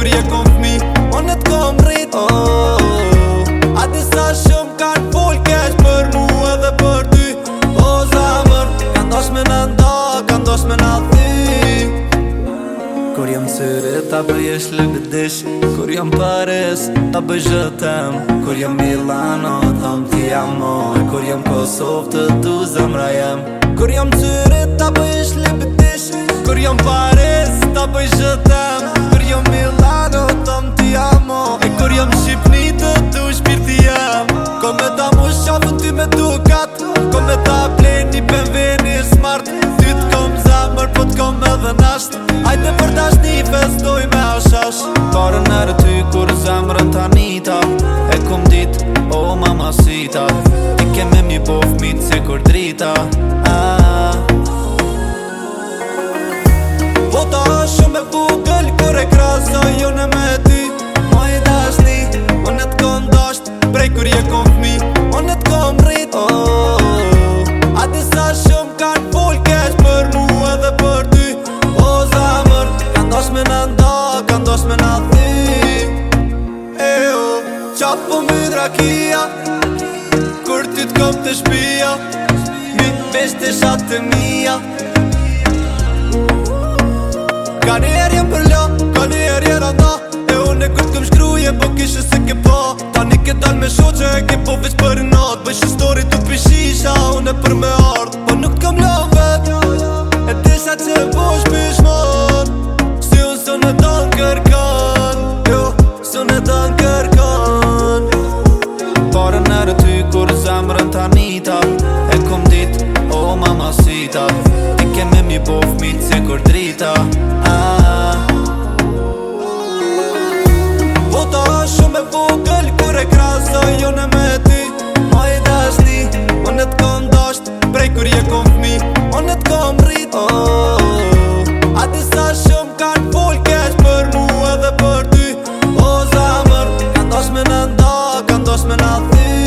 kur je kom fmi On po e t'kom rrit oh, A disa shumë ka t'fol kesh për mu edhe për ty O oh, zamër Ka ndosh me në nda, ka ndosh me në thy Kur jam syre ta bëjesh lëgëdish Kur jam pares ta bëj zhëtem Kur jam Milano thom ti jam moj Kur jam Kosovë, të du zemra jem Kur jam syre ta bëjesh lëgëdish Kur jam pares parë nërë ty kur zemrën të anita E kom dit, o oh, mamasita Ti keme e mi pof mitë se kur drita Po ta shumë e bugël kur e krasa Jo me ty, ma i dashni O të kom dasht, prej kur je fmi të oh, A disa shumë dos me na thi E o, po më drakia Kur ty t'kom të shpia Mi t'vesh të shatë të mija Ka një erë jem për lo, ka një erë jem anda E o në kur t'kom shkruje, po kishë se ke po Ta një ke dal me shoqe, e ke po veç për nat Bëj story t'u pishisha, o në për me se kur drita Vota ah, ah. Po shumë e vogël kur e krasa jo në me ty Ma i dashni, unë e t'kom dasht prej kur je kom fmi Unë e t'kom rrit oh, oh, A disa shumë kanë për mu edhe për me në nda, kanë me në thyr